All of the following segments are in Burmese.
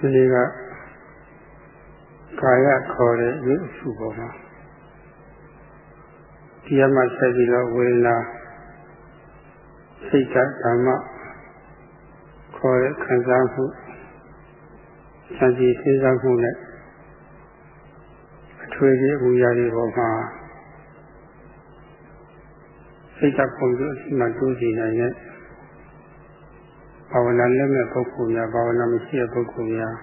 ဒီကကာယခေါ်တဲ့ရုပ်စုပေါ်မှာတရားမှဆက်ပြီးတော့ဝေဒနာစိတ်ဓမ္မခေါ်တဲ့ခံစားမှုစံစီစဉ်းစားမှုနဲ့အထွေထွေအမှုရာတွေပေါ်မှာစိတ်ဓာတ်ပုံစံအစီအမံတိုးစီနိုင်တဲ့ ဘာဝနာလက်မဲ့ပုဂ္ဂိုလ်များဘာဝနာမရှိတဲ့ပုဂ္ဂိုလ်များ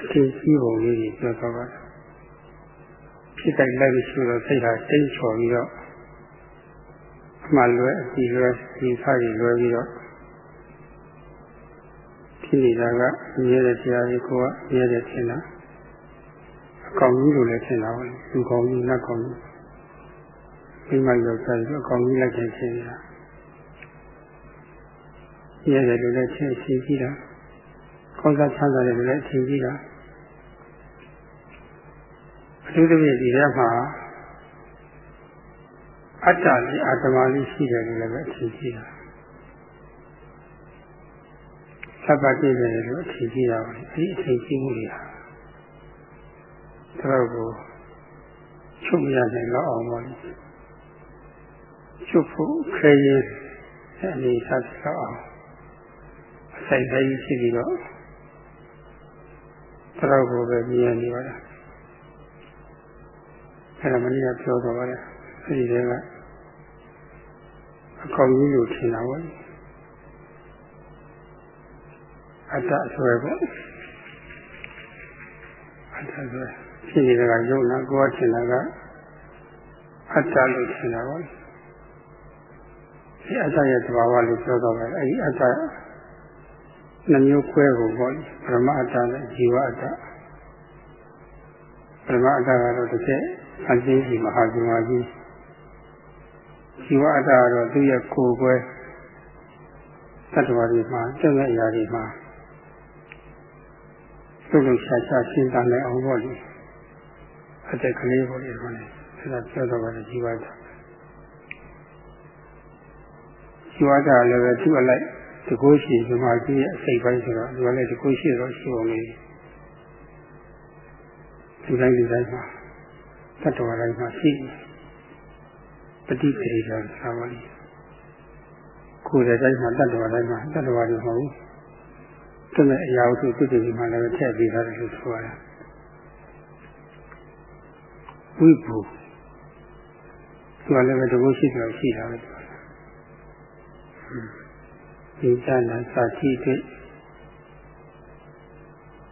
အထင်ကြီးပုံလေးကြီးပြောသွားပါတယ်ဖြစ်တိုင်းလိုက်ရှိတော့စိတ်ဟာတိတ်ချော်ပြီးတော့အမှလွယ်အပြီးလွယ်ဒီခါကြီးလွယ်ပြီးတော့ဖြစ်နေတာကမြဲတဲ့တရားကြီးကိုကမြဲတဲ့ထင်တာအကောင်ကြီးလိုလည်းထင်တာပဲလူကောင်ကြီးနတ်ကောင်ကြီးမိမယောက်ျားကြီးအကောင်ကြီးလိုက်တဲ့ထင်နေတာ မြဲတယ်လို့လည်းထင်ရှင်းကြည့်တာကောင်းစားချမ်းသာတယ်လို့လည်းထင်ကြည့်တာအထူးသဖြင့်ဒီထဲမှာအတ္တလေးအာတမလေးရှိတယ်လို့လည်းပဲအထင်ကြည့်တာသဗ္ဗတိတယ်လို့အထင်ကြီးရပါတယ်ဒီအထင်ကြီးမှုတွေဟာတော်ကိုချုပ်မရနိုင်တော့အောင်ပါလိမ့်ချုပ်ဖို့ခဲရင်အနေဆက်တော့အောင်အ စိုက်တိုင်းရှိပြီးတော့တော်ကိုပဲမြင်နေပါလားအဲ့ဒါမင်းကပြောတော့ပါလေအဲဒီတည်းကအကောင်ကြီးလို့ထင်တာပါလေအတ္တဆွဲပေါ့အတ္တဆွဲဖြစ်နေတာကယုံနာကိုယ်ထင်တာကအတ္တလို့ထင်တာပေါ့ဒီအတ္တရဲ့သဘာဝလို့ပြောတော့တယ်အဲဒီအတ္တ နှမျိုးခွဲကိုပေါ့ပရမအတ္တနဲ့ဇီဝအတ္တပရမအတ္တကတော့တစ်ချက်အသိကြီးမဟာဇီဝကြီးဇီဝအတ္တကတော့သူ့ရဲ့ကိုယ်ကွယ်တတ္တဝါတွေမှာတက်တဲ့အရာတွေမှာလှုပ်လှုပ်ရှားရှားရှင်းတတ်နိုင်အောင်ပေါ့လေအတက်ကလေးပေါ့လေခေါင်းအဲဒါပြောတော့ပါတယ်ဇီဝတာဇီဝတာလည်းပဲသူ့အလိုက် တကုရှိဇမာကြီးရဲ့အစိတ်ပိုင်းဆိုတော့ဒီကလည်းတကုရှိတော့ရှိအောင်လေဒီတိုင်းဒီတိုင်းမှာတတ္တဝါတိုင်းမှာရှိပฏิပရိဒါသာဝတိကိုယ်တဲ့တိုင်းမှာတတ္တဝါတိုင်းမှာတတ္တဝါတွေမဟုတ်ဘူးသူ့ရဲ့အရာဝတ္ထုသူတည်ပြီးမှလည်းထည့်ပေးထားတယ်လို့ဆိုရတယ်ဝိဘူသူကလည်းတကုရှိတယ်ရှိတာပဲ ဒီတဏ္ဍာစာတိတဲ့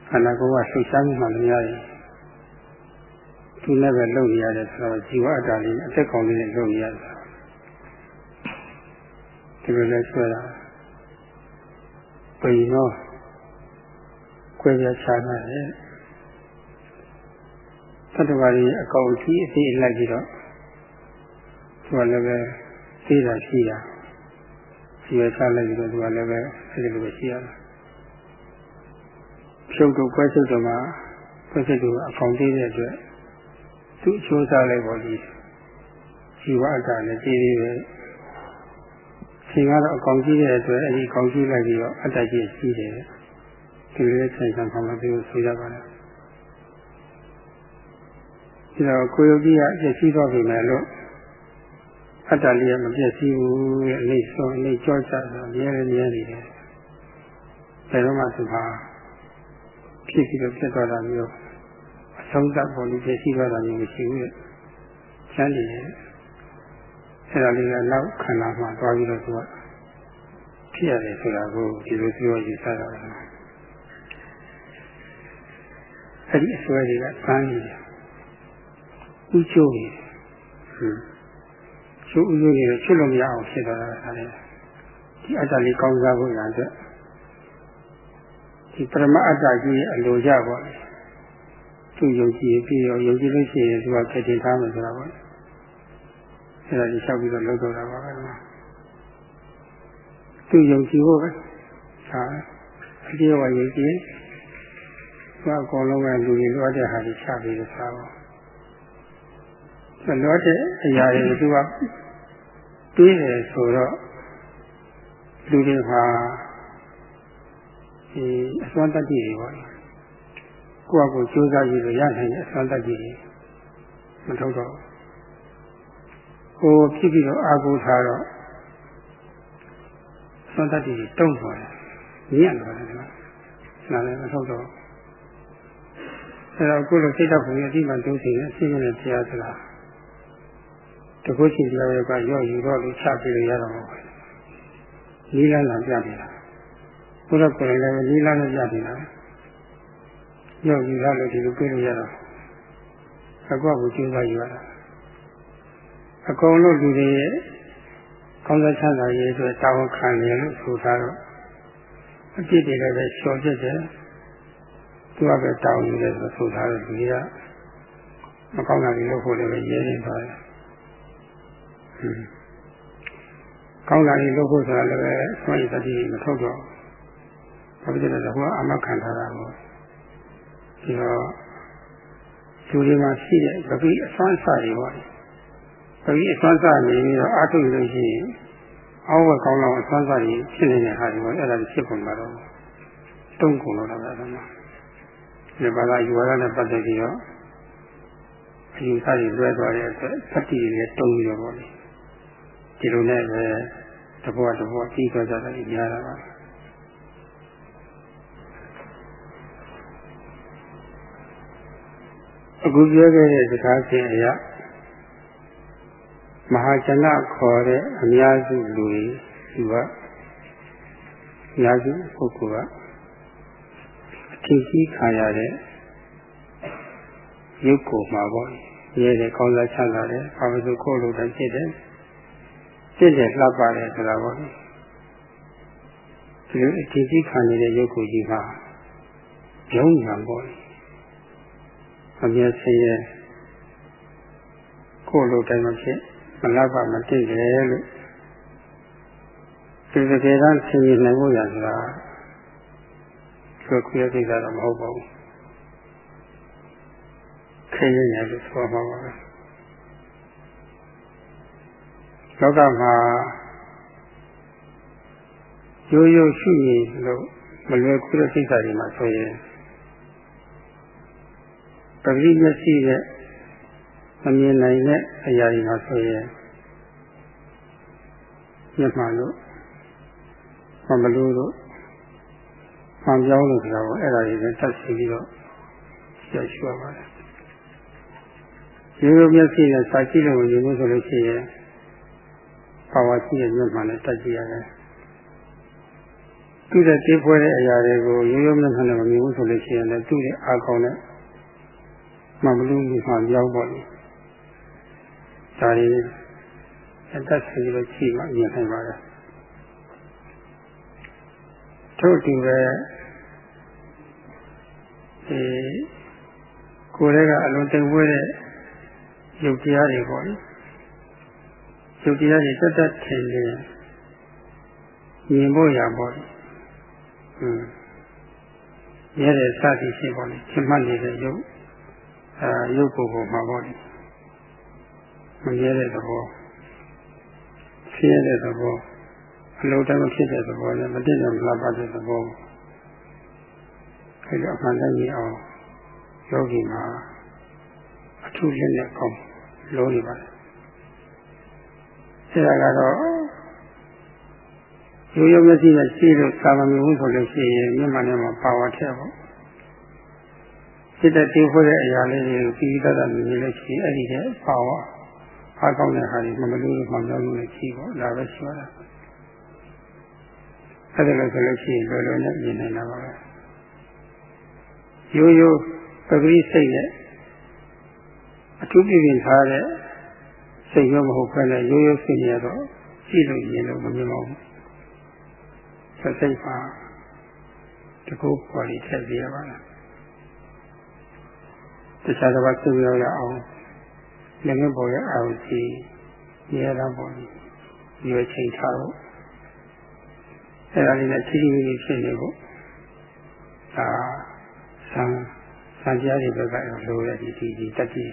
ခန္ဓာကိုယ်ကလှုပ်ရှားမှုမှလည်းရရင်သူလည်းပဲလုပ်ရရတယ်ဆိုတော့ဇီဝအတ္တလေးအသက်ကောင်လေးနဲ့လုပ်ရတယ်ဒီလိုလဲဆွဲတာပြင်တော့ခွဲပြချာနာတယ်သတ္တဝါတွေအကောင်ကြီးအသေးလိုက်ပြီးတော့သူကလည်းပဲသိတာရှိတာ ဒီရချလိုက်ပြီးတော့သူကလည်းပဲအဲဒီလိုပဲရှိရတာဖြုတ်တော့ခွဲချုပ်တော့မှခွဲချုပ်တော့အကောင်သေးတဲ့အတွက်သူ့အချိုးစားလိုက်ပါလိဇီဝအတ္တနဲ့ကြည်သေးတယ်ရှင်ကတော့အကောင်ကြီးတဲ့အတွက်အဲဒီအကောင်ကြီးလိုက်ပြီးတော့အတ္တကြီးရှိတယ်ဒီလိုဆိုင်ဆံခံလို့ပြောဆိုရပါတယ်ဒီတော့ကိုယုတ်ကြီးကပြည့်စည်သွားပြီမယ်လို့ အတ္တလေးကမပြည့်စည်ဘူးရဲ့အနေဆုံးအနေကြောကြတာမြဲမြဲနေတယ်ဘယ်တော့မှသူဟာဖြစ်ပြီးတော့ဖြစ်သွားတာမျိုးအဆုံးသတ်ပေါ်လို့ပြည့်စည်သွားတာမျိုးမရှိဘူးရဲ့ချမ်းနေတယ်အဲ့ဒါလေးကနောက်ခန္ဓာမှာသွားပြီးတော့သူကဖြစ်ရတယ်ဆိုတာကိုဒီလိုပြောယူဆတာပါအဲ့ဒီအစွဲတွေကသမ်းနေတယ်ဥကျိုးနေဟွန်း ကျိုးဥကျိုးနေတော့ချွတ်လို့မရအောင်ဖြစ်သွားတာဒါလည်းဒီအတ္တလေးကောင်းစားဖို့ရတဲ့ဒီပရမအတ္တကြီးရဲ့အလိုကြပါလေသူယုံကြည်ပြီးရောယုံကြည်လို့ရှိရင်သူကကတင်ထားမယ်ဆိုတာပါအဲ့ဒါကြီးလျှောက်ပြီးတော့လုပ်တော့တာပါပဲသူယုံကြည်ဖို့ပဲဟာအကျိုးဝယုံကြည်ဘာအကုန်လုံးကလူတွေလွှတ်တဲ့ဟာတွေချပြီးတော့စားပါလွှတ်တဲ့အရာတွေသူက တွေးတယ်ဆိုတော့လူတွေဟာယဒီအစွမ်းတတ္တိတွေပေါ့ကိုယ့်အကိုကြိုးစားပြီးတော့ရနိုင်တဲ့အစွမ်းတတ္တိတွေမထုတ်တော့ကိုဖြစ်ပြီးတော့အာကိုထားတော့စွမ်းတတ္တိတွေတုံ့သွားတယ်ညံ့သွားတယ်ကွာနားလည်းမထုတ်တော့အဲတော့ကိုယ်လိုစိတ်တော့ဘုံရဲ့အတိမှန်တုံးစီနဲ့အစိမ့်နဲ့တရားစကား တကုချင်းတရားရဲ့ကရော့ယူတော့လို့ချပြီးလို့ရတော့မှာနီးလန်းလာပြနေတာဘုရားကိုယ်လည်းနီးလန်းနဲ့ပြနေတာရော့ယူရလို့ဒီလိုပြေးလို့ရတော့အကွက်ကိုကျင်းစားယူရတာအကုန်လုံးလူတွေရဲ့ကောင်းစားချမ်းသာရေးအတွက်တာဝန်ခံရလို့ဆိုထားတော့အပြစ်တွေလည်းပဲလျှော်ပြစ်တယ်သူကပဲတောင်းယူတယ်ဆိုဆိုထားတဲ့လူတွေကမကောင်းတာတွေလုပ်ဖို့လည်းပဲရဲနေသွားတယ် ကောင်းတာတွေလုပ်ဖို့ဆိုတာလည်းပဲဆွမ်းရည်တတိမထုတ်တော့ဘာဖြစ်လဲဆိုတော့အမခံထားတာကိုဒီတော့လူတွေမှာရှိတဲ့ပဂိအစွမ်းစားတွေပေါ့ပဂိအစွမ်းစားနေပြီးတော့အာထုလို့ရှိရင်အောက်ဝက်ကောင်းလောက်အစွမ်းစားတွေဖြစ်နေတဲ့ဟာတွေပေါ့အဲ့ဒါတွေဖြစ်ပုံမှာတော့တုံးကုန်တော့တာပဲအဲ့ဒါမှာဒီဘာသာယူဝါဒနဲ့ပတ်သက်ပြီးတော့အယူဆတွေလွဲသွားတဲ့အတွက်သတိတွေတုံးပြီးတော့ပေါ့လေ ဒီလိုနဲ့ပဲတဘောတဘောပြီးသွားကြတယ်ကြားတာပါအခုပြောခဲ့တဲ့စကားချင်းအရာမဟာကျဏခေါ်တဲ့အများစုလူတွေသူကအများစုပုဂ္ဂိုလ်ကအထင်ကြီးခံရတဲ့ရုပ်ကိုမှာပေါ့ရဲတယ်ကောင်းစားချမ်းသာတယ်ဘာလို့ဆိုကိုယ်လိုတိုင်းဖြစ်တယ် ဖြစ်တယ်လှပတယ်ဆိုတာပေါ့ဒီလိုအထင်ကြီးခံနေတဲ့ရုပ်ကိုကြီးမှာယုံညာပေါ့အမျက်ဆင်းရဲကိုယ်လိုတိုင်းမဖြစ်မလောက်ပါမတည့်တယ်လို့ဒီတကယ်တမ်းဆင်ရင်နိုင်ဖို့ရဆိုတာဆိုခွေးကိစ္စတော့မဟုတ်ပါဘူးခေရရလို့ဆိုပါပါပဲ လောကမှာရိုးရိုးရှိရင်လို့မလွယ်ကူတဲ့ကိစ္စတွေမှာဆိုရင်ပဂိမျက်စိရဲ့မမြင်နိုင်တဲ့အရာတွေမှာဆိုရင်မျက်မှန်လို့မမလို့လို့မှန်ပြောင်းလို့ဆိုတာကိုအဲ့ဒါတွေလည်းတတ်စီပြီးတော့ရှင်းရှင်းပါတယ်ရိုးရိုးမျက်စိနဲ့စာကြည့်လို့ရင်လို့ဆိုလို့ရှိရင် ပါဝါရှိတဲ့မျက်မှန်နဲ့တတ်ကြည့်ရတယ်သူ့တဲ့တေးဖွဲတဲ့အရာတွေကိုရိုးရိုးမျက်မှန်နဲ့မမြင်ဘူးဆိုလို့ရှိရင်လည်းသူ့ရဲ့အာကောင်းတဲ့မှမလို့ဒီမှာကြောက်ပေါ့လေဒါတွေအသက်ရှင်လို့ရှိမှမြင်နိုင်ပါတယ်ထို့တူပဲဒီကိုယ်လေးကအလုံးတိမ်ဝဲတဲ့ယုတ်တရားတွေပေါ့လေ ယုတ်တရားတွေတက်တက်ထင်တယ်မြင်ဖို့ရပေါ့လေဟွန်းရဲတဲ့စသည်ရှိပေါ့လေရှင်းမှတ်နေတဲ့ယုတ်အဲရုပ်ကိုယ်ကိုမှာပေါ့လေမမြဲတဲ့သဘောဖြစ်ရတဲ့သဘောအလုံးတမဖြစ်တဲ့သဘောနဲ့မတည့်တဲ့မလားပါတဲ့သဘောအဲဒီအမှန်တည်းကြီးအောင်ယောဂီမှာအထူးလက်နဲ့ကောင်းလုံးနေပါတယ် အဲဒါကတော့ရိုးရိုးမျက်စိနဲ့ရှိလို့သာမမီဘူးဆိုလို့ရှိရင်မျက်မှန်ထဲမှာပါဝါထည့်ပေါ့စိတ်တည်ဖွဲ့တဲ့အရာလေးတွေကိုပြီးပြီးသားသားမြင်လို့ရှိရင်အဲ့ဒီတဲ့ပါဝါအားကောင်းတဲ့ဟာတွေမမလို့မှမပြောလို့လည်းရှိပေါ့ဒါပဲရှိရတာအဲ့ဒါလို့ဆိုလို့ရှိရင်လောလောနဲ့မြင်နိုင်တာပါပဲရိုးရိုးပဂရိစိတ်နဲ့အထူးပြပြင်ထားတဲ့ စိတ်ရောမဟုတ်ဘဲနဲ့ရိုးရိုးစိတ်ရတော့ရှိလို့မြင်လို့မမြင်ပါဘူးစိတ်ပါတကူပေါ်ပြီးထည့်ပြရပါလားတခြားတစ်ပါးသိပြောရအောင်လည်းငယ်ပေါ်ရအောင်စီရဲတာပေါ်ရွေးချိန်ထားတော့အဲ့ဒါလေးနဲ့ချီချီလေးဖြစ်နေဖို့ဒါဆံဆံကြားတွေဘက်ကလိုရဒီဒီဒီတတိ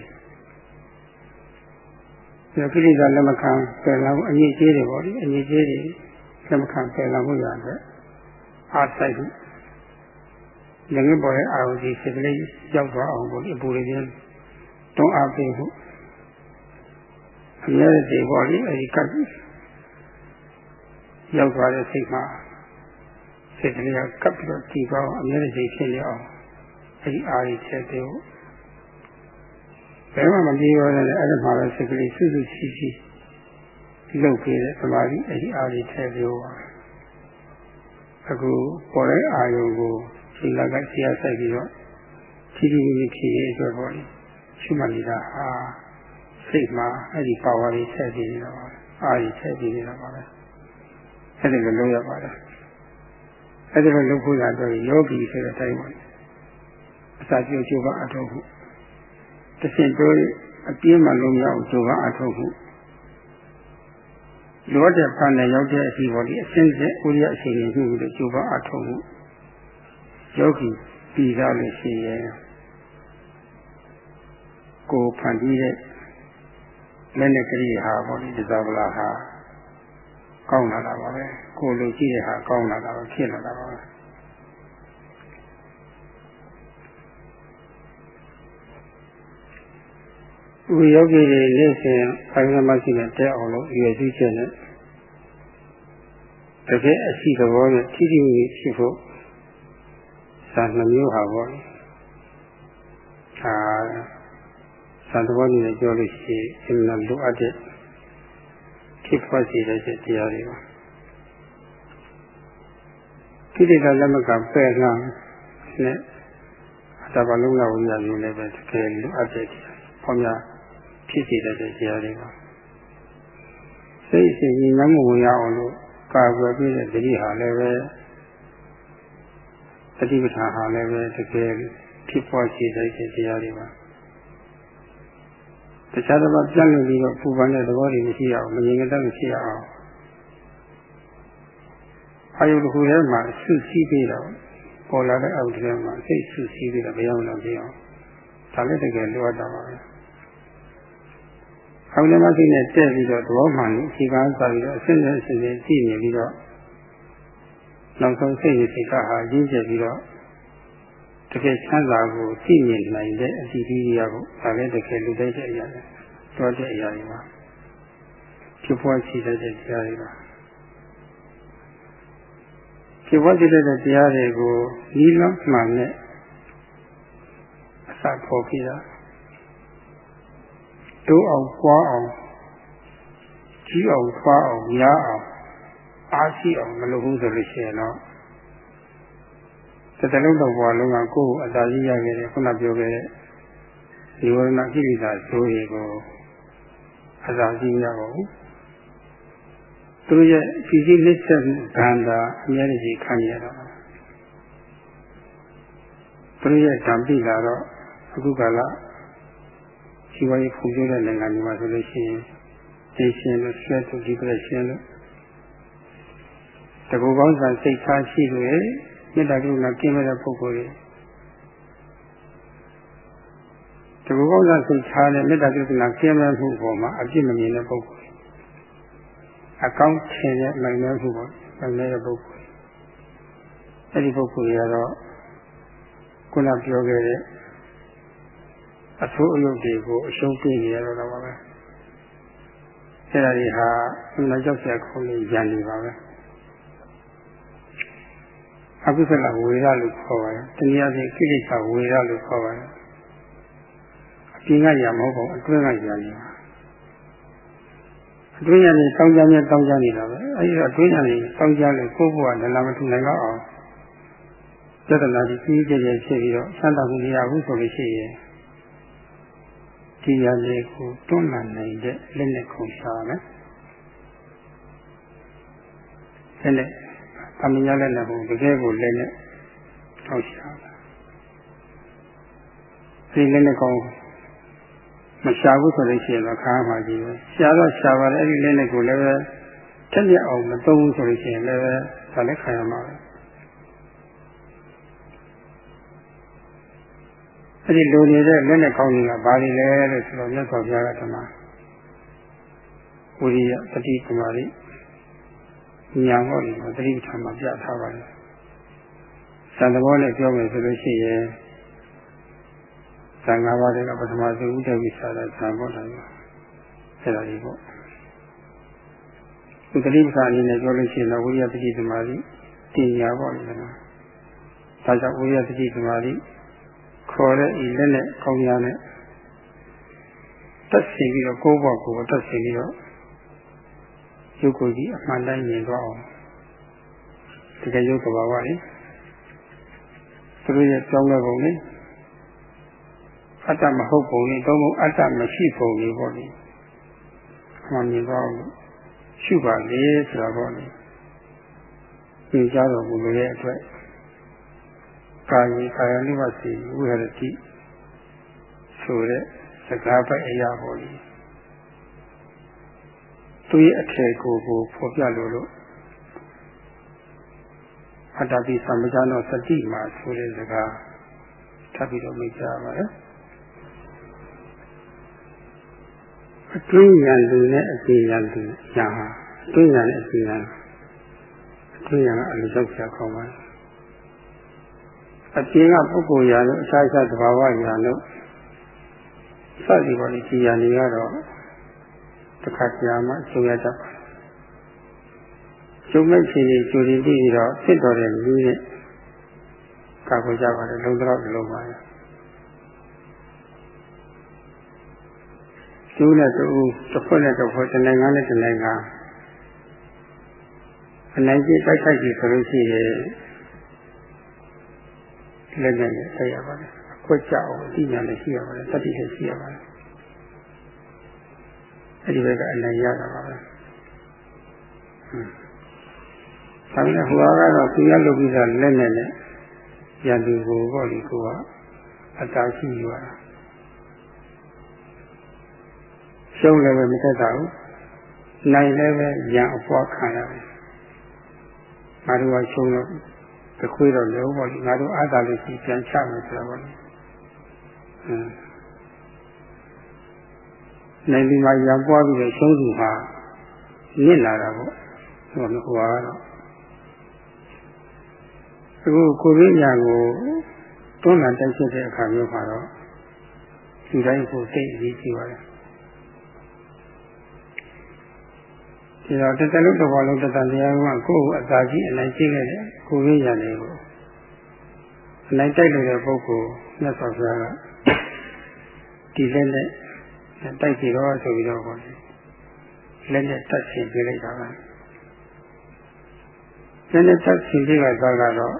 ဒီကိလေသာလက်မခံပယ်လာဖို့အငြိအကျေးတွေပေါ့ဒီအငြိအကျေးတွေလက်မခံပယ်လာဖို့ရတဲ့အားဆိုင်ငငယ်ပေါ်တဲ့အာရုံကြီးစိတ်ကလေးရောက်သွားအောင်ပေါ့အပူလေးချင်းတွန်းအားပေးဖို့အများကြီးပေါ့လေအဲဒီကပ်ရောက်သွားတဲ့စိတ်မှာစိတ်ကလေးကကပ်ပြီးတော့ကြည်သွားအောင်အများကြီးဖြစ်နေအောင်အဲဒီအာရုံချက်တွေ ဘယ်မှမပြေရောနဲ့အဲ့ဒါမှပဲစိတ်ကလေးစွစွချီချီလုပ်ခဲ့တဲ့သမာဓိအဲ့ဒီအာရုံထဲပြောပါအခုပေါ်တဲ့အာယုံကိုဒီလကဆရာဆိုင်ပြီးတော့ချီချီချီချီရဲ့အတွက်ပေါ့လေရှုမှတ်နေတာဟာစိတ်မှာအဲ့ဒီပါဝါလေးထည့်ပြီးနေတာပါအာရုံထည့်ပြီးနေတာပါပဲအဲ့ဒီလိုလုပ်ရပါတယ်အဲ့ဒီလိုလုပ်ဖို့ရတော့ယောဂီဆိုတဲ့အတိုင်းပါအစာပြုကျိုးပါအထောက်ဖို့ တဆင့်တိုးအပြင်းမှလုံးရအောင်ကျိုးပါအထောက်ဖို့လောတဲ့ဖန်နဲ့ရောက်တဲ့အစီပေါ်ဒီအစင်းစက်ဥရိယအချိန်ကြီးမှုလို့ကျိုးပါအထောက်ဖို့ယောဂီပြီးသားလို့ရှိရင်ကိုဖန်ပြီးတဲ့လက်နဲ့ကလေးဟာပေါ့ဒီသဗလာဟာကောင်းလာတာပါပဲကိုလိုကြည့်တဲ့ဟာကောင်းလာတာပဲဖြစ်လာတာပါပဲ ဝိယောဂီတွေနေ့စဉ်အရင်မရှိတဲ့တဲအောင်လို့ရွယ်စုချက်နဲ့တကယ်အရှိသဘောနဲ့ထိထိမိမိဖြစ်ဖို့သာနှမျိုးဟာပေါ့အာသာသဘောနဲ့ပြောလို့ရှိရင်အမှန်လိုအပ်တဲ့ဖြစ်ဖွဲ့စီတဲ့တရားတွေပါကိလေသာလက်မကပယ်ကနဲ့အတဘာလုံးလောက်ရယူလည်းပဲတကယ်လိုအပ်တဲ့တရား။ပေါင်းများ ဖြစ်စေတဲ့တရားတွေပါစိတ်ရှင်ညီငမ်းမှုဝင်ရအောင်လို့ကာကွယ်ပြီးတဲ့တတိဟာလည်းပဲတတိပဋ္ဌာန်ဟာလည်းပဲတကယ်ဖြစ်ပေါ်စေတဲ့တရားတွေပါတခြားတစ်ပါးပြန့်လို့ပြီးတော့ပူပန်တဲ့သဘောတွေမရှိအောင်မငြိမ်သက်မရှိအောင်အာယုတစ်ခုထဲမှာဆုစည်းပြီးတော့ပေါ်လာတဲ့အောက်ထဲမှာစိတ်ဆုစည်းပြီးတော့မရောက်တော့ပြအောင်ဒါလည်းတကယ်လိုအပ်တာပါပဲ အောင်လည်းမရှိနဲ့တက်ပြီးတော့သဘောမှန်ကိုအခြေခံစားပြီးတော့အစစ်နဲ့အစစ်နဲ့ကြည့်နေပြီးတော့နောက်ဆုံးစိတ်ရစိတ်ကဟာရင်းကျက်ပြီးတော့တကယ်ချမ်းသာကိုကြည့်မြင်နိုင်တဲ့အတ္တိရိယကိုဒါလည်းတကယ်လူတိုက်တဲ့အရာတွေတော်တဲ့အရာတွေပါဖြစ်ပေါ်ရှိတဲ့တရားတွေပါဖြစ်ပေါ်ရှိတဲ့တရားတွေကိုဤလုံးမှန်နဲ့အစပေါ်ပြတာ တိုးအောင်ပွားအောင်ကြီးအောင်ဖွားအောင်များအောင်အားရှိအောင်မလုပ်ဘူးဆိုလို့ရှိရင်တော့တစ်တလုံးတော့ဘဝလုံးကကိုယ်အတားကြီးရခဲ့တယ်ခုနပြောခဲ့တဲ့ဒီဝရဏကိလေသာဆိုရီကိုအတားကြီးရပါဘူးသူတို့ရဲ့ဖြည်းဖြည်းလက်ဆက်ခန္ဓာအများကြီးခံရတော့သူတို့ရဲ့ဓမ္ပိလာတော့အခုကလာ စီဝါရေးဖွံ့ဖြိုးတဲ့နိုင်ငံတွေမှာဆိုလို့ရှိရင်ဒေရှင်လို့ဆွဲသူဒီပြရှင်လို့တကူကောင်းစားစိတ်ထားရှိလို့မေတ္တာကရုဏာကင်းမဲ့တဲ့ပုဂ္ဂိုလ်တွေတကူကောင်းစားစိတ်ထားတဲ့မေတ္တာကရုဏာကင်းမဲ့မှုပေါ်မှာအပြစ်မမြင်တဲ့ပုဂ္ဂိုလ်အကောင်းထင်တဲ့နိုင်မဲ့မှုပေါ်နိုင်မဲ့ပုဂ္ဂိုလ်အဲ့ဒီပုဂ္ဂိုလ်တွေကတော့ခုနပြောခဲ့တဲ့ အဆိုးအယုတ်တွေကိုအရှုံးပေးနေရတော့ပါပဲအဲ့ဒါတွေဟာအမှန်ကြောက်စရာခေါင်းလေးရန်နေပါပဲအကုသလဝေရလို့ခေါ်ပါတယ်တနည်းအားဖြင့်ကိလေသာဝေရလို့ခေါ်ပါတယ်အပြင်ကရမဟုတ်ပါဘူးအတွင်းကရနေပါအတွင်းရနေတောင်းကြမြဲတောင်းကြနေတာပဲအဲဒီတော့အတွင်းရနေတောင်းကြလို့ကိုယ့်ဘဝနလာမထူနိုင်တော့အောင်ပြဿနာကြီးကြီးကျယ်ကျယ်ဖြစ်ပြီးတော့ဆန္ဒမှုမရဘူးဆိုလို့ရှိရင် ဒီရလေးကိုတွန်းလှန်နိုင်တဲ့လက်နဲ့ခုံရှာမယ်လက်နဲ့အမညာလက်နဲ့ဟိုတကယ်ကိုလက်နဲ့ထောက်ရှာတယ်ဒီလက်နဲ့ကောင်မရှာဘူးဆိုလို့ရှိရင်တော့ခါမှကြီးပဲရှာတော့ရှာပါတယ်အဲ့ဒီလက်နဲ့ကိုလည်းပဲထက်မြက်အောင်မသုံးဘူးဆိုလို့ရှိရင်လည်းပဲဒါလည်းခံရမှာပဲ အဲ့ဒီလိုနေတဲ့လက်နဲ့ကောင်းနေတာဘာတွေလဲလို့ဆိုတော့မြတ်စွာဘုရားကဓမ္မဝိရိယတတိသမารိညာဟောဒီမှာတတိပဋ္ဌာန်မှာပြထားပါတယ်စံသဘောနဲ့ပြောမယ်ဆိုလို့ရှိရင်သံဃာပါးတွေကပထမဆုံးဥဒ္ဒဝိသရာဇံပေါ်လာတယ်အဲ့ဒါကြီးပေါ့ဒီတတိပ္ပာအနေနဲ့ပြောလို့ရှိရင်တော့ဝိရိယပတိသမာဓိတင်ညာပေါ့လေနော်ဒါကြောင့်ဝိရိယပတိသမာဓိ ခေါ်တဲ့ဤလက်နဲ့ကောင်းရနဲ့တက်ဆင်ပြီးတော့ကိုးဘောကိုတက်ဆင်ပြီးတော့ရုပ်ကိုယ်ကြီးအမှန်တိုင်းမြင်သွားအောင်တကယ်ရုပ်သဘာဝလေးသူတို့ရဲ့ကြောင်းတဲ့ပုံလေးအတ္တမဟုတ်ပုံလေးသုံးပုံအတ္တမရှိပုံလေးပေါ့လေအမှန်မြင်သွားအောင်ရှုပါလေဆိုတာပေါ့လေသင်ကြားတော်မူလို့ရဲ့အတွက် ကာယကာယ ानु ဝစီဝိဟရတိဆိုတဲ့စကားပိုက်အရာပေါ့လေသူရဲ့အထည်ကိုကိုဖော်ပြလို့လို့အတ္တပိသမ္ပဇာနောစတိမှာဆိုတဲ့စကားထပ်ပြီးတော့မိတ်ကြပါရဲ့အတွင်းဉာဏ်လူနဲ့အပြင်ဉာဏ်လူညာဟာအတွင်းဉာဏ်နဲ့အပြင်ဉာဏ်အတွင်းဉာဏ်ကအလိုရောက်ချက်ခေါ်ပါတယ် အပြင်ကပုဂ္ဂိုလ်ရာလို့အခြားခြားသဘာဝရာလို့စသည်ပေါ်ဒီဉာဏ်တွေကတော့တခါကြာမှအကျိုးရတတ်ပါတယ်ကျုံမဲ့ရှင်ကြီးကျူရင်ပြီးတော့စစ်တော်တဲ့လူနဲ့ကာကွယ်ကြပါတယ်လုံးတော့လုံးပါရဲ့ကျိုးနဲ့တူတစ်ဖွဲ့နဲ့တစ်ဖွဲ့တနိုင်ငံနဲ့တနိုင်ငံအနိုင်ကျတိုက်ခိုက်ကြည့်ဆိုလို့ရှိရင် လက်နဲ့ဆက်ရပါတယ်အခွက်ကြအောင်အသိဉာဏ်လည်းရှိရပါတယ်တတိလည်းရှိရပါတယ်အဲ့ဒီဘက်ကအနိုင်ရတာပါပဲဟွန်းဒါပေမဲ့ဟိုကတော့သူရလုပ်ပြီးသားလက်နဲ့နဲ့ရန်သူကိုပေါ့လေကိုကအတားရှိယူရတာရှုံးလည်းပဲမသက်သာဘူးနိုင်လည်းပဲရန်အပွားခံရတယ်ငါတို့ကရှုံးတော့ တခွေးတော့လည်းပေါ့လေငါတို့အားသာလို့ရှိပြန်ချမယ်ဆိုတော့ပေါ့လေအင်းနိုင်ဒီမှာရံပွားပြီးတော့ရှုံးသူဟာနစ်လာတာပေါ့ဟိုကဟိုကတော့အခုကိုရင်းညာကိုတွန်းလှန်တိုက်ချက်တဲ့အခါမျိုးမှာတော့ဒီတိုင်းကိုသိအရေးကြီးပါတယ် ဒီတော့တတလုံးတစ်ဘောလုံးတတန်တရားကကိုယ့်ကိုအသာကြီးအနိုင်ကျင့်ခဲ့တဲ့ကိုရင်းညာတွေကိုအနိုင်တိုက်လို့တဲ့ပုဂ္ဂိုလ်မြတ်စွာဘုရားကဒီလက်နဲ့တိုက်ကြည့်တော့ဆိုပြီးတော့ဟောတယ်လက်နဲ့တက်ချင်ပြလိုက်တာပါလက်နဲ့တက်ချင်ပြလိုက်တာကတော့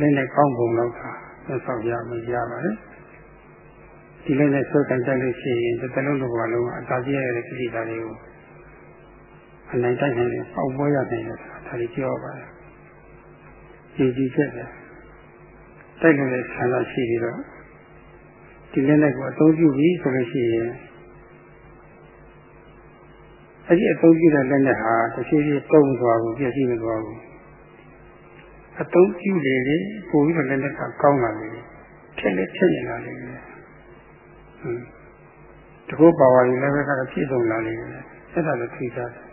လက်နဲ့ကောင်းပုံတော့တာသက်ဆောင်ရမရပါနဲ့ဒီလက်နဲ့ဆွဲကန်တိုက်လို့ရှိရင်တစ်တလုံးတစ်ဘဝလုံးအသာကြီးရတဲ့ကိစ္စတွေကို အနိုင်တိုက်နိုင်တယ်ပေါက်ပွဲရနိုင်တယ်ဒါတွေပြောပါတယ်ကြည်ကြည်ချက်တယ်တိုက်လို့လည်းဆန္ဒရှိပြီးတော့ဒီလက်နဲ့ကိုအသုံးပြုပြီဆိုလို့ရှိရင်အဲ့ဒီအသုံးပြုတဲ့လက်နဲ့ဟာတစ်ဖြည်းဖြည်းတုံးသွားဘူးပြည့်စည်မသွားဘူးအသုံးပြုလေလေပို့ပြီးတော့လက်နဲ့ကကောင်းလာလေထက်လက်ထက်နေလာလေဟွန်းတကုတ်ပါဝါရင်လည်းပဲကတော့ပြည့်စုံလာလေအဲ့ဒါလည်းသိကြတယ်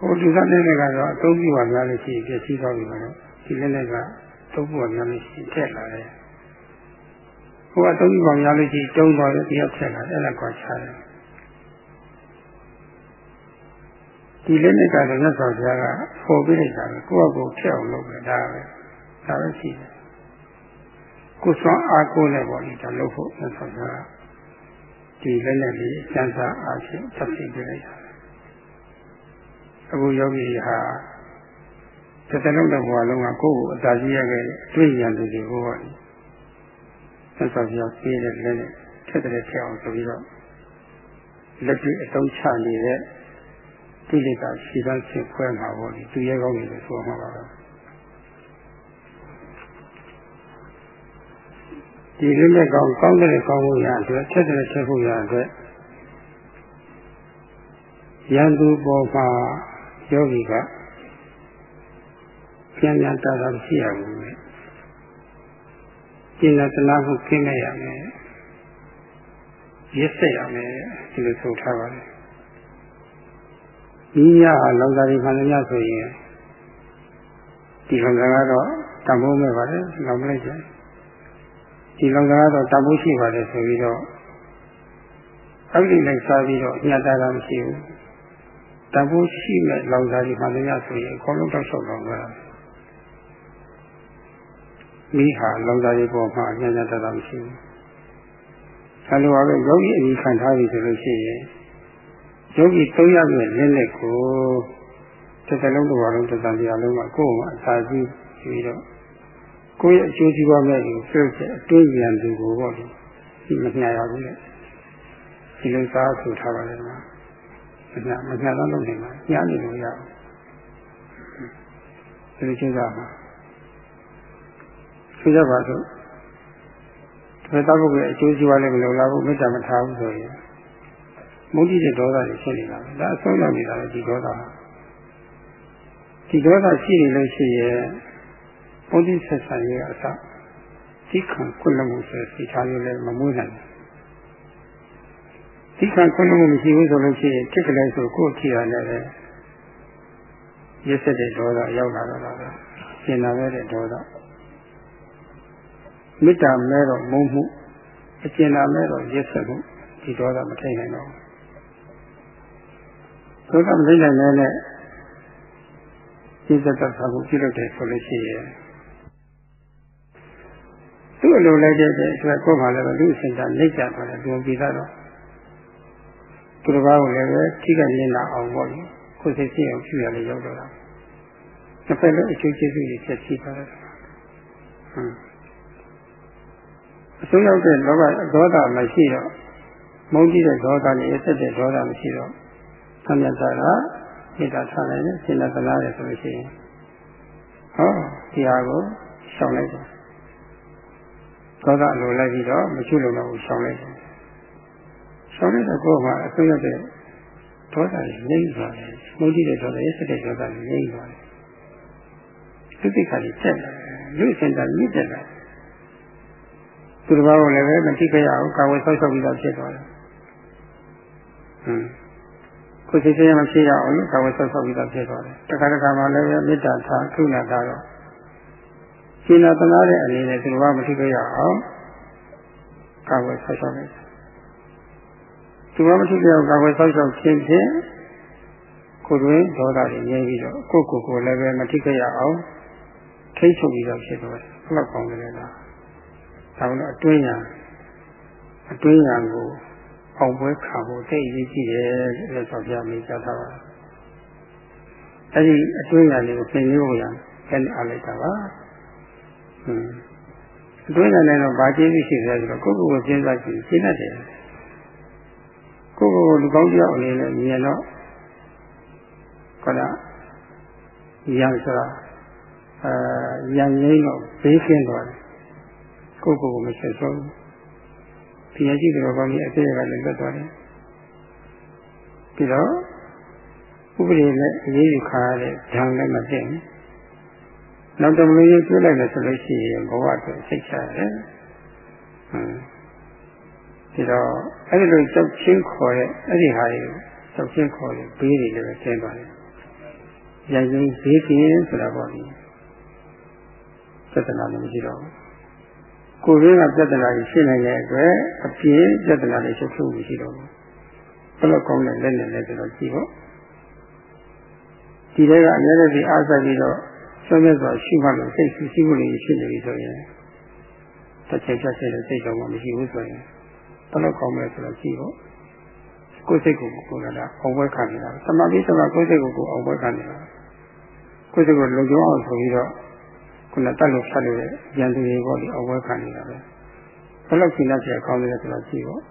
ဟိုဒီကနေ့လည်းကတော့အသုံးပြုပါများလို့ရှိရင်ပြည့်စည်သွားပြီပါတော့ဒီလက်နဲ့ကသုံးဖို့များလို့ရှိရင်ထက်လာတယ်ဟိုကသုံးပြုပါများလို့ရှိရင်တုံးသွားတယ်တရားထက်လာတယ်အဲ့ဒါကွာချတယ်ဒီလက်နဲ့ကတော့မြတ်စွာဘုရားကပေါ်ပြလိုက်တာပဲကိုယ့်အကိုထက်အောင်လုပ်ပဲဒါပဲဒါပဲရှိတယ်ကိုယ်စွမ်းအားကိုးနဲ့ပေါ့လေဒါလုပ်ဖို့မြတ်စွာဘုရားဒီလက်နဲ့လေးစံစာအားဖြင့်သက်ဖြစ်ပြလိုက်တာ အခုယောဂီဟာတစ်တလုံးတစ်ဘဝလုံးကကိုယ့်ကိုအသာကြီးရခဲ့အတွေ့ဉာဏ်တွေကိုပေါ့လေဆက်ဆော်ပြပေးတဲ့လက်နဲ့ထက်တဲ့ထက်အောင်ဆိုပြီးတော့လက်တွေ့အသုံးချနေတဲ့ကိလေသာရှိသဖြင့်ခွဲမှာပေါ့လေသူရဲကောင်းနေလို့ဆိုမှာပါတော့ဒီလိုနဲ့ကောင်းကောင်းတဲ့ကောင်းဖို့ရအတွက်ထက်တဲ့ထက်ဖို့ရအတွက်ရန်သူပေါ်မှာ ယောဂီကပြန်ပြန်တာတာရှိရဘူးလေကျင့်တဲ့တလားကိုခင်းလိုက်ရမယ်ရစ်ဆက်ရမယ်ဒီလိုဆိုထားပါတယ်ဒီညဟာလောင်စာတွေခံရဆိုရင်ဒီလောင်စာကတော့တန်ဖိုးမဲ့ပါတယ်လောင်မလိုက်ကြဒီလောင်စားတော့တန်ဖိုးရှိပါတယ်ဆိုပြီးတော့အောက်ဒီလိုက်စားပြီးတော့ညတာတာမရှိဘူး တန်ဖိုးရှိမဲ့လောင်စားဒီမှန်တရားဆိုရင်အခေါ်လုံးတောက်လျှောက်လောင်သွားတာမိဟာလောင်စားဒီပေါ်မှာညညတာတာမရှိဘူးဆလိုပါပဲယောဂီအမိခံထားပြီဆိုလို့ရှိရင်ယောဂီသုံးရရဲ့လက်လက်ကိုတစ်စလုံးတစ်ဝါလုံးတစ်စံတရားလုံးမှာကိုယ်ကအစာကြီးပြီးတော့ကိုယ့်ရဲ့အကျိုးစီးပွားမဲ့ကိုပြုတ်တဲ့အတွေးဉာဏ်သူကိုပေါ့ဒီမညာရဘူးလေဒီလိုစားဆိုထားပါလေမှာ မညာမညာတော့လုပ်နေမှာညာနေလို့ရအောင်ဒီလိုကျတာမှာဆိုကြပါစို့ဒီတော့ပုဂ္ဂိုလ်ရဲ့အကျိုးစီးပွားလည်းမလုံလောက်ဘူးမေတ္တာမထားဘူးဆိုရင်မုန်းတိတဲ့ဒေါသတွေဖြစ်နေတာပဲဒါအဆုံးရောက်နေတာပဲဒီဒေါသဒီဒေါသရှိနေလို့ရှိရင်ဘုဒ္ဓဆက်ဆံရေးအစသိခံခွင့်လမှုဆိုစီထားရလဲမမွေးနိုင်ဘူး သိခံခွင့်လမှုမရှိဘူးဆိုလို့ရှိရင်တစ်ကလေးဆိုကိုယ်ထီရတယ်လေရစ်ဆက်တဲ့ဒေါသရောက်လာတော့တာပဲရှင်းလာတဲ့ဒေါသမေတ္တာမဲတော့မုန်းမှုအကျဉ်းလာမဲတော့ရစ်ဆက်မှုဒီဒေါသမထိန်နိုင်တော့ဘူးဒေါသမထိန်နိုင်တဲ့နဲ့စိတ်သက်သာမှုပြုလုပ်တယ်ဆိုလို့ရှိရင်သူ့အလိုလိုက်တဲ့အတွက်ကိုယ်မှလည်းလူအစဉ်တန်းလက်ကြသွားတယ်သူပြီးသားတော့ သူတစ်ပါးကိုလည်းပဲထိခိုက်နေတာအောင်ပေါ့လေကိုယ်စိတ်ရှိအောင်ပြုရလေရောက်တော့တာတစ်ဖက်လုံးအကျိုးကျေးဇူးတွေဖြစ်ရှိသွားတယ်ဟမ်အစိုးရောက်တဲ့လောဘဒေါသမရှိတော့မုန်းကြည့်တဲ့ဒေါသနဲ့အသက်တဲ့ဒေါသမရှိတော့သံယတာကမေတ္တာထားလိုက်တယ်စေတနာတယ်ဆိုလို့ရှိရင်ဟောဒီဟာကိုရှောင်လိုက်တယ်သောတာလိုလိုက်ပြီးတော့မချွလို့တော့ရှောင်လိုက်တယ် ရှောင်လိုက်တဲ့ကိုယ်မှာအစိုးရတဲ့ဒေါသကြီးငြိမ့်သွားတယ်မုန်းကြည့်တဲ့ဒေါသရဲ့စတဲ့ဒေါသကြီးငြိမ့်သွားတယ်သူတိခါကြီးတက်လာလူစင်တာမြင့်တက်လာသူတစ်ပါးကိုလည်းပဲမတိခရအောင်ကာဝယ်ဆောက်ရှောက်ပြီးတော့ဖြစ်သွားတယ်ဟွန်းကိုယ်စိတ်ဆင်းရဲမဖြစ်ရအောင်လို့ကာဝယ်ဆောက်ရှောက်ပြီးတော့ဖြစ်သွားတယ်တခါတခါမှလည်းမေတ္တာထားကုဏထားတော့ရှင်နာသနာတဲ့အနေနဲ့သူတော်မထိခဲ့ရအောင်ကာဝယ်ဆောက်ရှောက်လိုက် သူတော်မထိခဲ့အောင်ကာဝယ်ဆောက်ရှောက်ခြင်းဖြင့်ကိုယ်တွင်ဒေါသတွေငြိမ်းပြီးတော့ကိုယ့်ကိုယ်ကိုလည်းပဲမထိခဲ့ရအောင်ထိတ်ချုပ်ပြီးတော့ဖြစ်သွားတယ်ဘယ်လောက်ကောင်းတယ်လဲလားဒါကအတွင်းညာအတွင်းညာကိုအောင်ပွဲခံဖို့သိအရေးကြီးတယ်လို့ဆိုပြမိကြတာပါအဲဒီအတွင်းညာလေးကိုပြင်လို့ရတဲ့အားလိုက်တာပါဟွန်းအတွင်းညာနဲ့တော့ဘာကျေးဇူးရှိတယ်ဆိုတော့ကိုယ့်ကိုယ်ကိုစဉ်းစားကြည့်ရှင်းတတ်တယ် ကိုယ့်ကိုယ်ကိုလူကောင်းတယောက်အနေနဲ့မြင်တော့ခဏရံဆိုတာအဲရံငိမ့်တော့ဘေးကင်းသွားတယ်ကိုယ့်ကိုယ်ကိုမဆက်ဆုံးတရားရှိတော်ကောင်းကြီးအသေးကလည်းလွတ်သွားတယ်ပြီးတော့ဥပဒေနဲ့အရေးယူခါရတဲ့ဓာန်လည်းမသိဘူးနောက်တမလို့ရေးပြလိုက်မယ်ဆိုလို့ရှိရင်ဘဝအတွက်စိတ်ချရတယ်ဟမ် ဒီတော့အဲ့ဒီလိုကြောက်ချင်းခေါ်တဲ့အဲ့ဒီဟာတွေကြောက်ချင်းခေါ်တဲ့ဘေးတွေလည်းကျင်းသွားတယ်ရိုက်ရင်းဘေးကင်းဆိုတာပေါ့ဒီသတ္တနာလည်းမရှိတော့ဘူးကိုယ်ရင်းကပြဿနာကြီးရှိနေတဲ့အတွက်အပြင်းပြဿနာတွေရှုပ်ထုတ်မှုရှိတော့ဘူးဘယ်လိုကောင်းတဲ့လက်နဲ့လဲဆိုတော့ကြည့်ဖို့ဒီထဲကအများကြီးအားစားပြီးတော့ဆွမ်းမြတ်စွာရှိမှလို့စိတ်ဆူဆီးမှုတွေဖြစ်နေပြီဆိုရင်တစ်ချိန်ချက်ချက်စိတ်တော်မှမရှိဘူးဆိုရင် ဘယ်လိုကောင်းမလဲဆိုတော့ကြည့်ဖို့ကိုယ်စိတ်ကိုကိုယ်ကလည်းအောင်ပွဲခံနေတာသမာဓိဆိုတာကိုယ်စိတ်ကိုကိုယ်အောင်ပွဲခံနေတာကိုယ်စိတ်ကိုလုံခြုံအောင်ဆိုပြီးတော့ခုနတက်လို့ဖြတ်လို့ရန်သူတွေပေါ့ဒီအဝဲခံနေတာပဲဘယ်လောက်ရှင်းတဲ့ကောင်းတယ်ဆိုတော့ကြည့်ပေါ့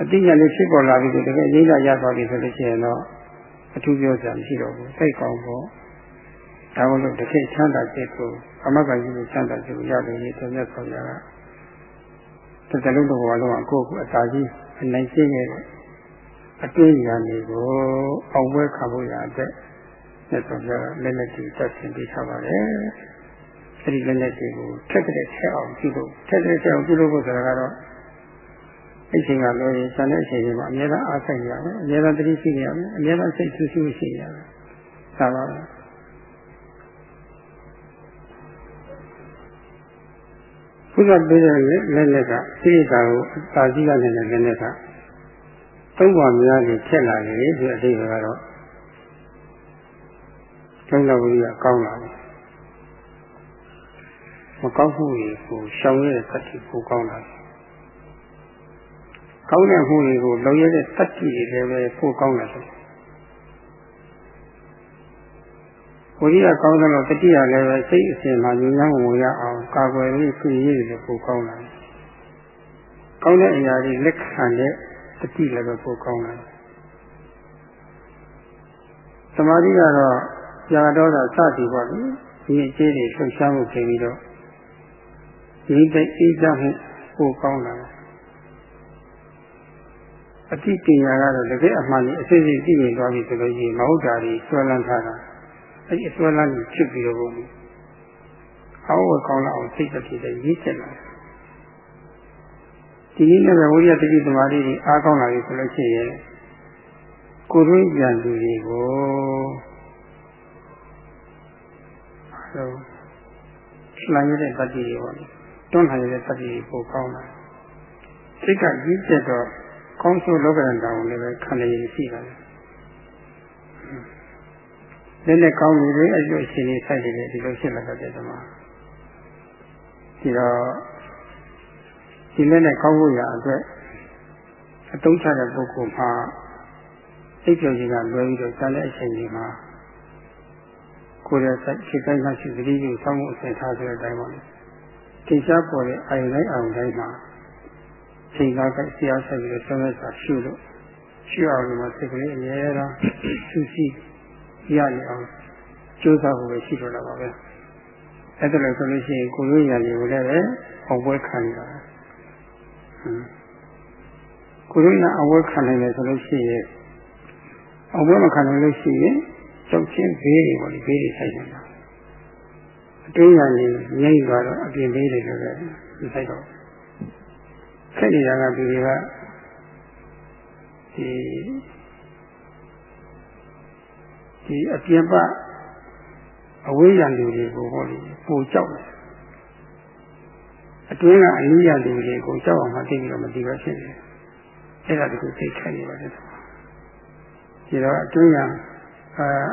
အတိညာလေးဖြစ်ပေါ်လာပြီးတကယ်ရေးလာရသွားပြီဆိုလို့ရှိရင်တော့အထူးပြောစရာမရှိတော့ဘူးစိတ်ကောင်းပေါ့ဒါကလို့တကယ်ချမ်းသာခြင်းကိုအမဂ္ဂကြီးကိုချမ်းသာခြင်းကိုရတယ်ဒီတော်မြတ်ဆောင်ရတာ တစ်တလုံးတစ်ဘဝလုံးကကိုယ့်ကိုအသာကြီးအနိုင်ကျင့်ခဲ့အတွင်းဉာဏ်တွေကိုအောင်ပွဲခံဖို့ရတဲ့မြတ်စွာဘုရားလက်လက်ကြီးတက်ဆင်ပေးထားပါတယ်အဲ့ဒီလက်လက်တွေကိုထက်တဲ့ထက်အောင်ပြုလုပ်ထက်တဲ့ထက်အောင်ပြုလုပ်ဖို့ဆိုတာကတော့အဲ့ချိန်ကလို့ရင်ဆန်တဲ့အချိန်တွေမှာအများအားအားဆိုင်ရမယ်အများအားတတိရှိရမယ်အများအားစိတ်ဆူဆူရှိရမယ်ဒါပါပဲ ဘုရားပေးတဲ့လက်လက်ကသိရတာကိုသာသီကနေတဲ့လက်လက်ကသုံးပါများကြီးထက်လာတယ်ဒီအတိတ်ကတော့ကျောင်းတော်ကြီးကကောင်းလာတယ်မကောင်းမှုတွေကိုရှောင်ရတဲ့သတ္တိကိုကောင်းလာတယ်ကောင်းတဲ့မှုတွေကိုလုံရတဲ့သတ္တိတွေလည်းပဲပိုကောင်းလာတယ် ဝိရိယကောင်းတဲ့လို့တတိယလည်းပဲစိတ်အစဉ်မှာဉာဏ်ဉာဏ်ဝင်ရအောင်ကာကွယ်ပြီးပြည့်ရည်တွေပိုကောင်းလာတယ်ကောင်းတဲ့အရာတွေလက်ခံတဲ့တတိလည်းပဲပိုကောင်းလာတယ်သမာဓိကတော့ကြာတော့တာစသည်ပေါ့လေဒီအခြေတွေလှုပ်ရှားမှုဖြစ်ပြီးတော့ဒီတိတ်အေးချမှုပိုကောင်းလာတယ်အတိပညာကတော့တကယ်အမှန်ကြီးအစစ်စစ်သိမြင်သွားပြီဆိုလို့ရှိရင်မဟုတ်တာတွေဆွဲလန်းထားတာ အဲ့ဒီဆွဲလန်းကြီးဖြစ်ပြီးတော့ဘုံအောက်ဝကောင်းလာအောင်စိတ်တဖြစ်တဲ့ရည်ချက်လာဒီနည်းနဲ့ပဲဝိရိယတတိသမာဓိတွေအားကောင်းလာပြီဆိုလို့ရှိရင်ကိုယ်ရင်းပြန်သူတွေကိုအဲလှမ်းရတဲ့တတိတွေပေါ့လေတွန်းလှန်ရတဲ့တတိတွေပိုကောင်းလာစိတ်ကရည်ချက်တော့ကောင်းဆိုးလောကရန်တောင်လည်းပဲခံရည်ရှိပါတယ် လက်နဲ့ကောင်းနေတယ်အဲ့လိုအရှင်ကြီးဆိုင်နေတယ်ဒီလိုဖြစ်လာတတ်တဲ့ဓမ္မဒီတော့ဒီလက်နဲ့ကောင်းဖို့ရအတွက်အတုံးချတဲ့ပုဂ္ဂိုလ်မှာစိတ်ကြုံကြီးကလွယ်ပြီးတော့ကြားတဲ့အချိန်ကြီးမှာကိုယ်ရဲ့စိတ်စိတ်တိုင်းမှရှိသတိကိုစောင့်မှုအစဉ်ထားတဲ့အတိုင်းပါလေသင်္ချာပေါ်တဲ့အာယုန်တိုင်းအာယုန်တိုင်းမှာချိန်ကားကဆရာဆက်ပြီးတော့ဆက်လက်စာရှုလို့ရှုအောင်လို့မှစိတ်ကလေးအများအားဆူဆီး ရရအောင်ကြိုးစားဖို့ပဲရှိတော့တာပါပဲအဲ့ဒါလို့ဆိုလို့ရှိရင်ကိုယ်ရည်ရည်ကိုလည်းပဲအောင်ပွဲခံရတာကိုယ်ရည်ရအဝဲခံနိုင်တယ်ဆိုလို့ရှိရင်အောင်ပွဲမခံနိုင်လို့ရှိရင်ကြောက်ချင်းဘေးတွေပေါ့ဒီဘေးတွေဆိုင်နေတာအတွင်းရည်ငြိမ့်သွားတော့အပြင်ဘေးတွေလည်းပဲဒီဆိုင်တော့ခက်နေတာကဒီတွေကဒီ ဒီအပြင်ပအဝေးရန်လူတွေကိုဟောဒီပိုကြောက်တယ်အတွင်းကအနည်းရန်လူတွေကိုကြောက်အောင်မသိပြီးတော့မသိပဲဖြစ်နေတယ်အဲ့ဒါတခုသိခိုင်းနေပါတယ်ဒီတော့အတွင်းရန်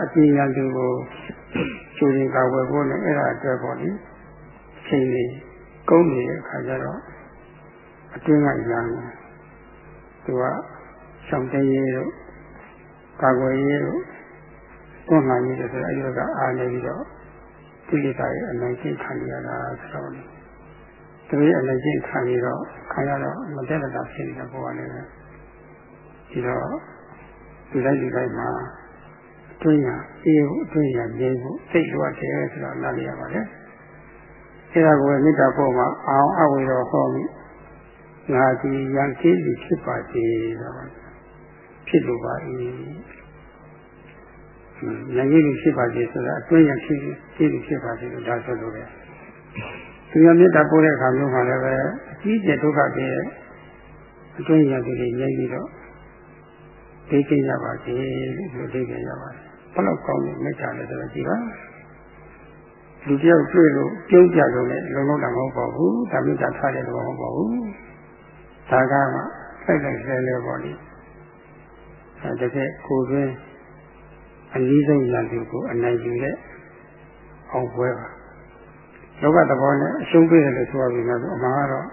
အပြင်ရန်လူကိုကျူရင်ကာဝယ်ဖို့နဲ့အဲ့ဒါအတွက်ပေါ့လေချိန်လေးကုန်းနေတဲ့အခါကျတော့အတွင်းကရန်သူကဆောင်တရေတို့ကာကွယ်ရေးတို့ တွန်းလှန်ရေးတို့ဆိုတော့အဲဒီကအားနေပြီးတော့ကိလေသာရဲ့အနိုင်ကျင့်ခံရတာဆိုတော့သူရဲ့အနိုင်ကျင့်ခံရတော့ခံရတော့မတက်တာဖြစ်နေတာပေါ်ရတယ်ဒီတော့ဒီလိုက်ဒီလိုက်မှာအတွင်းရအေးအတွင်းရငြိမ်းဖို့စိတ်လိုအပ်တယ်ဆိုတော့နားလည်ရပါတယ်အဲဒါကိုမေတ္တာဖို့မှာအောင်အဝေတော်ဟောပြီးငါဒီရန်ကင်းပြီဖြစ်ပါစေတော့ဖြစ်လိုပါ၏ ရန်ကင်းပြီဖြစ်ပါစေဆိုတာအတွင်းရဖြစ်ဖြစ်ဖြစ်ပါစေလို့ဒါဆိုလို့ပဲသူရမေတ္တာပို့တဲ့အခါမျိုးမှာလည်းပဲအကြီးကျယ်ဒုက္ခတွေအတွင်းရတွေငြိမ်းပြီးတော့သိသိရပါစေလို့သိကြရပါတယ်ဘယ်လောက်ကောင်းလဲမေတ္တာလဲဆိုတော့ကြည်ပါလူတယောက်တွေ့လို့ပြုံးကြလို့လည်းလုံလောက်တာမဟုတ်ပါဘူးဒါမေတ္တာထားတဲ့တော့မဟုတ်ပါဘူးဒါကမှစိုက်လိုက်ဆဲလဲပေါ့လေအဲတကယ်ကိုယ်တွင် အနည်းဆုံးရန်သူကိုအနိုင်ယူတဲ့အောင်ပွဲပါလောကသဘောနဲ့အရှုံးပေးတယ်လို့ဆိုရပြီးမှအမှားကတော့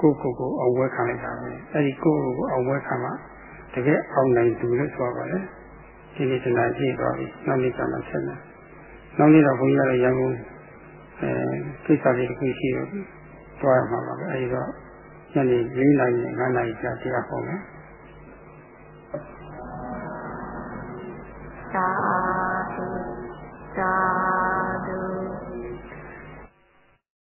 ကိုယ့်ကိုယ်ကိုအောင်ပွဲခံလိုက်တာပဲအဲဒီကိုယ့်ကိုယ်ကိုအောင်ပွဲခံမှတကယ်အောင်နိုင်သူလို့ဆိုပါလေဒီနေ့တနာကြည့်သွားပြီနောက်နေ့ကမှဆက်မယ်နောက်နေ့တော့ဘုန်းကြီးကရန်ကုန်အဲကိစ္စလေးတစ်ခုရှိတော့တွားရမှာပါပဲအဲဒီတော့ညနေ၄နာရီနဲ့၅နာရီကြာတရားဟောမယ် สาธุสา